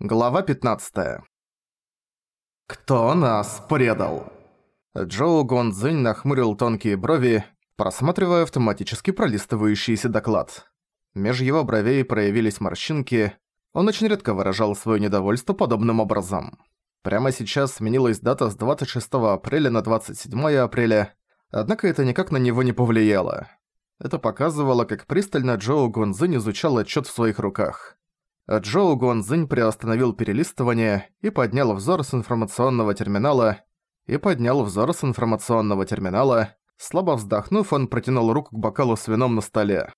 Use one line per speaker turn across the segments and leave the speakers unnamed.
Глава 15. «Кто нас предал?» Джоу Гонзинь нахмурил тонкие брови, просматривая автоматически пролистывающийся доклад. Меж его бровей проявились морщинки, он очень редко выражал своё недовольство подобным образом. Прямо сейчас сменилась дата с 26 апреля на 27 апреля, однако это никак на него не повлияло. Это показывало, как пристально Джоу Гонзинь изучал отчёт в своих руках. Джоу Гуанзинь приостановил перелистывание и поднял взор с информационного терминала, и поднял взор с информационного терминала. Слабо вздохнув, он протянул руку к бокалу с вином на столе.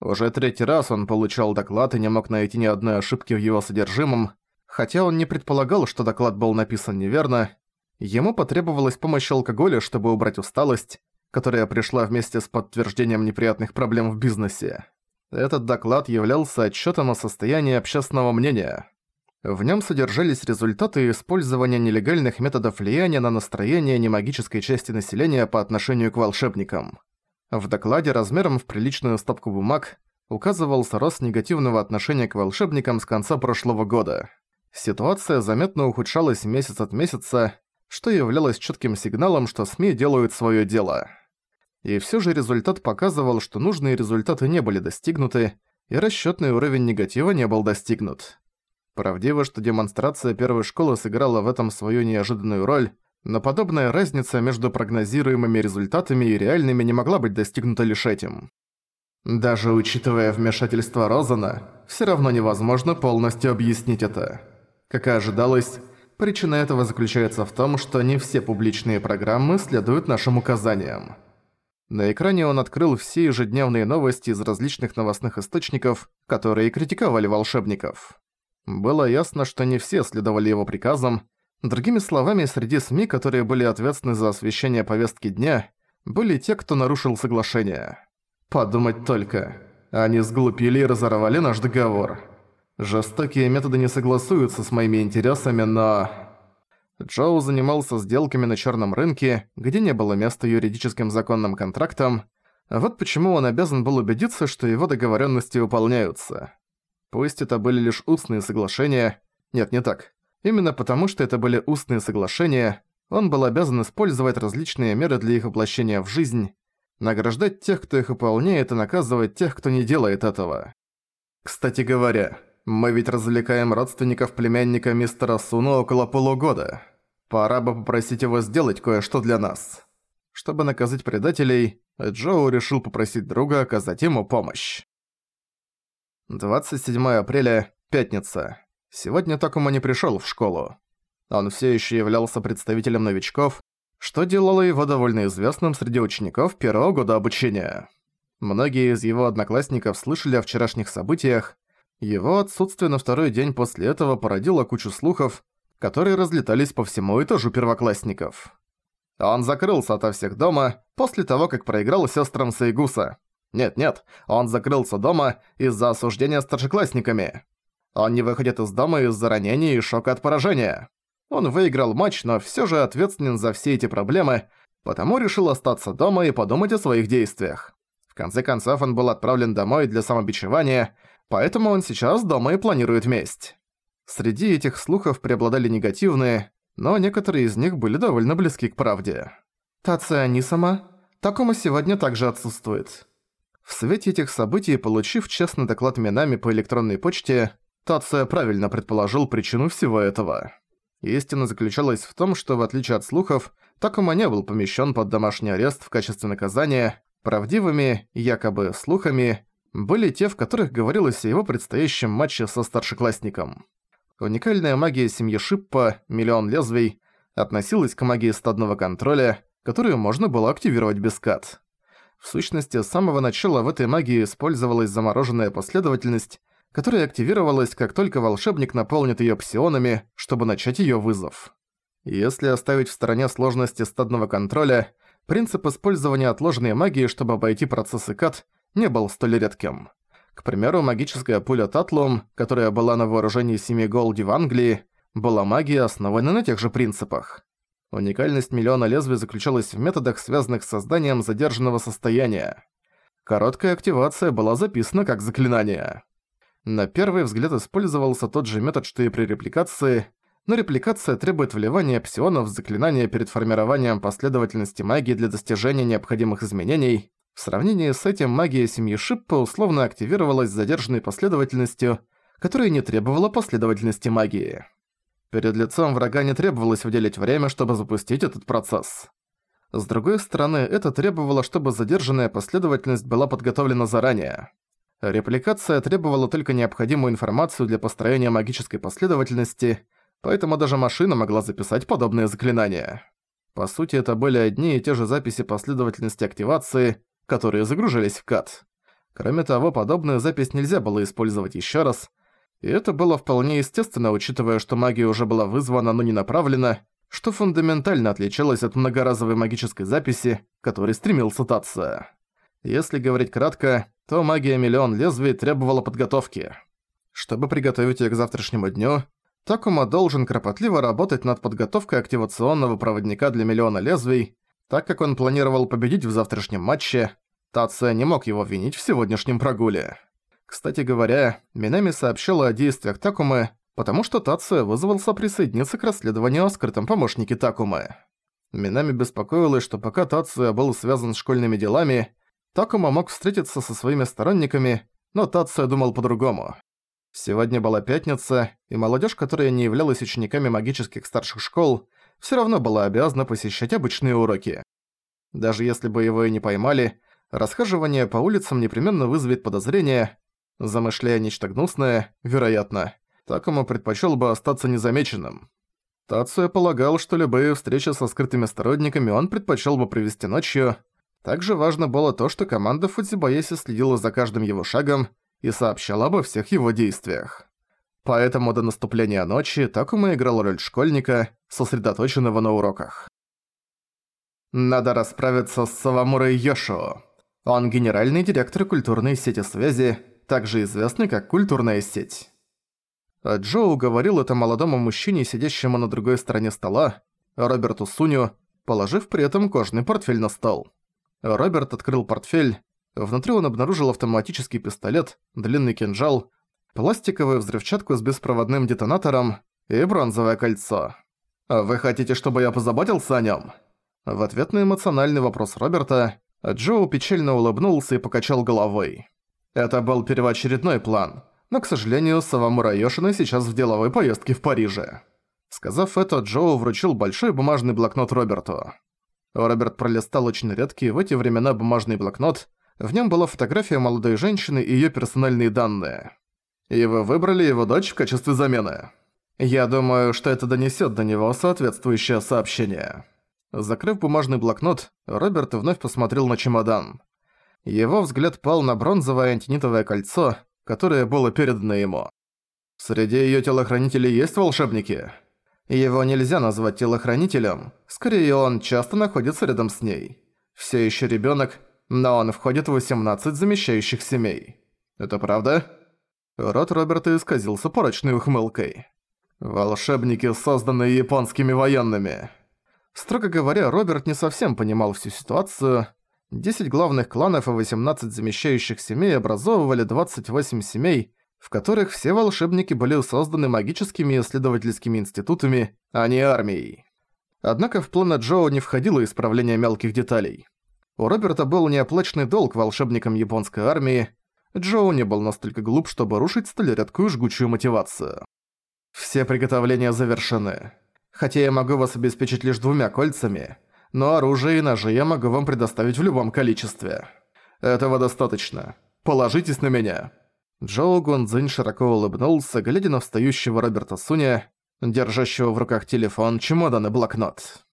Уже третий раз он получал доклад и не мог найти ни одной ошибки в его содержимом, хотя он не предполагал, что доклад был написан неверно. Ему потребовалась помощь алкоголя, чтобы убрать усталость, которая пришла вместе с подтверждением неприятных проблем в бизнесе. Этот доклад являлся отчетом о состоянии общественного мнения. В нем содержались результаты использования нелегальных методов влияния на настроение немагической части населения по отношению к волшебникам. В докладе размером в приличную стопку бумаг указывался рост негативного отношения к волшебникам с конца прошлого года. Ситуация заметно ухудшалась месяц от месяца, что являлось четким сигналом, что СМИ делают свое дело. И все же результат показывал, что нужные результаты не были достигнуты, и расчетный уровень негатива не был достигнут. Правдиво, что демонстрация первой школы сыграла в этом свою неожиданную роль, но подобная разница между прогнозируемыми результатами и реальными не могла быть достигнута лишь этим. Даже учитывая вмешательство Розана, все равно невозможно полностью объяснить это. Как и ожидалось, причина этого заключается в том, что не все публичные программы следуют нашим указаниям. На экране он открыл все ежедневные новости из различных новостных источников, которые критиковали волшебников. Было ясно, что не все следовали его приказам. Другими словами, среди СМИ, которые были ответственны за освещение повестки дня, были те, кто нарушил соглашение. Подумать только. Они сглупили и разорвали наш договор. Жестокие методы не согласуются с моими интересами, но... Джоу занимался сделками на черном рынке, где не было места юридическим законным контрактам, вот почему он обязан был убедиться, что его договоренности выполняются. Пусть это были лишь устные соглашения... Нет, не так. Именно потому, что это были устные соглашения, он был обязан использовать различные меры для их воплощения в жизнь, награждать тех, кто их выполняет, и наказывать тех, кто не делает этого. Кстати говоря, мы ведь развлекаем родственников племянника мистера Суно около полугода. Пора бы попросить его сделать кое-что для нас. Чтобы наказать предателей, Джоу решил попросить друга оказать ему помощь. 27 апреля, пятница. Сегодня Такума не пришёл в школу. Он всё ещё являлся представителем новичков, что делало его довольно известным среди учеников первого года обучения. Многие из его одноклассников слышали о вчерашних событиях, его отсутствие на второй день после этого породило кучу слухов, которые разлетались по всему этажу первоклассников. Он закрылся ото всех дома после того, как проиграл сестрам Сейгуса. Нет-нет, он закрылся дома из-за осуждения старшеклассниками. Он не выходит из дома из-за ранений и шока от поражения. Он выиграл матч, но всё же ответственен за все эти проблемы, потому решил остаться дома и подумать о своих действиях. В конце концов, он был отправлен домой для самобичевания, Поэтому он сейчас дома и планирует месть. Среди этих слухов преобладали негативные, но некоторые из них были довольно близки к правде. Тация Нисама, Такому сегодня также отсутствует. В свете этих событий, получив честный доклад Минами по электронной почте, Тация правильно предположил причину всего этого. Истина заключалась в том, что в отличие от слухов, Такума не был помещен под домашний арест в качестве наказания, правдивыми, якобы, слухами были те, в которых говорилось о его предстоящем матче со старшеклассником. Уникальная магия семьи Шиппа, миллион лезвий, относилась к магии стадного контроля, которую можно было активировать без кат. В сущности, с самого начала в этой магии использовалась замороженная последовательность, которая активировалась, как только волшебник наполнит её псионами, чтобы начать её вызов. Если оставить в стороне сложности стадного контроля, принцип использования отложенной магии, чтобы обойти процессы кат, не был столь редким. К примеру, магическая пуля Татлум, которая была на вооружении семи Голди в Англии, была магией, основанной на тех же принципах. Уникальность миллиона лезвий заключалась в методах, связанных с созданием задержанного состояния. Короткая активация была записана как заклинание. На первый взгляд использовался тот же метод, что и при репликации, но репликация требует вливания псионов в заклинания перед формированием последовательности магии для достижения необходимых изменений. В сравнении с этим магия семьи Шиппа условно активировалась задержанной последовательностью, которая не требовала последовательности магии. Перед лицом врага не требовалось выделить время, чтобы запустить этот процесс. С другой стороны, это требовало, чтобы задержанная последовательность была подготовлена заранее. Репликация требовала только необходимую информацию для построения магической последовательности, поэтому даже машина могла записать подобные заклинания. По сути, это были одни и те же записи последовательности активации, которые загружались в кат. Кроме того, подобную запись нельзя было использовать еще раз, и это было вполне естественно, учитывая, что магия уже была вызвана, но не направлена, что фундаментально отличалось от многоразовой магической записи, которой стремился Татса. Если говорить кратко, то магия Миллион Лезвий требовала подготовки. Чтобы приготовить её к завтрашнему дню, Такума должен кропотливо работать над подготовкой активационного проводника для Миллиона Лезвий, так как он планировал победить в завтрашнем матче, Тация не мог его винить в сегодняшнем прогуле. Кстати говоря, Минами сообщила о действиях Такумы, потому что Тация вызвался присоединиться к расследованию о скрытом помощнике Такумы. Минами беспокоилась, что пока Тация был связан с школьными делами, Такума мог встретиться со своими сторонниками, но Тация думал по-другому. Сегодня была пятница, и молодежь, которая не являлась учениками магических старших школ, все равно была обязана посещать обычные уроки. Даже если бы его и не поймали, расхаживание по улицам непременно вызовет подозрение, замышляя нечто гнусное, вероятно. Такому предпочел бы остаться незамеченным. Тацуя полагал, что любые встречи со скрытыми сторонниками он предпочел бы провести ночью. Также важно было то, что команда Фудзибаеси следила за каждым его шагом и сообщала обо всех его действиях. Поэтому до наступления ночи Такума играл роль школьника, сосредоточенного на уроках. Надо расправиться с Савамурой Йошо. Он генеральный директор культурной сети связи, также известный как культурная сеть. Джоу говорил это молодому мужчине, сидящему на другой стороне стола, Роберту Суню, положив при этом кожный портфель на стол. Роберт открыл портфель. Внутри он обнаружил автоматический пистолет, длинный кинжал, пластиковую взрывчатку с беспроводным детонатором и бронзовое кольцо. «А «Вы хотите, чтобы я позаботился о нём?» В ответ на эмоциональный вопрос Роберта, Джоу печально улыбнулся и покачал головой. Это был первоочередной план – но, к сожалению, Савамура Йошина сейчас в деловой поездке в Париже. Сказав это, Джоу вручил большой бумажный блокнот Роберту. Роберт пролистал очень редкий в эти времена бумажный блокнот. В нем была фотография молодой женщины и ее персональные данные. И вы выбрали его дочь в качестве замены. Я думаю, что это донесет до него соответствующее сообщение. Закрыв бумажный блокнот, Роберт вновь посмотрел на чемодан. Его взгляд пал на бронзовое антинитовое кольцо, которое было передано ему. Среди её телохранителей есть волшебники? Его нельзя назвать телохранителем, скорее он часто находится рядом с ней. Всё ещё ребёнок, но он входит в 18 замещающих семей. Это правда? Рот Роберта исказился порочной ухмылкой. Волшебники, созданные японскими военными. Строго говоря, Роберт не совсем понимал всю ситуацию, 10 главных кланов и 18 замещающих семей образовывали 28 семей, в которых все волшебники были созданы магическими исследовательскими институтами, а не армией. Однако в планы Джоу не входило исправление мелких деталей. У Роберта был неоплаченный долг волшебникам японской армии, Джоу не был настолько глуп, чтобы рушить столь редкую жгучую мотивацию. Все приготовления завершены. Хотя я могу вас обеспечить лишь двумя кольцами, но оружие и ножи я могу вам предоставить в любом количестве. Этого достаточно. Положитесь на меня». Джоу Гунзинь широко улыбнулся, глядя на встающего Роберта Суня, держащего в руках телефон, чемодан и блокнот.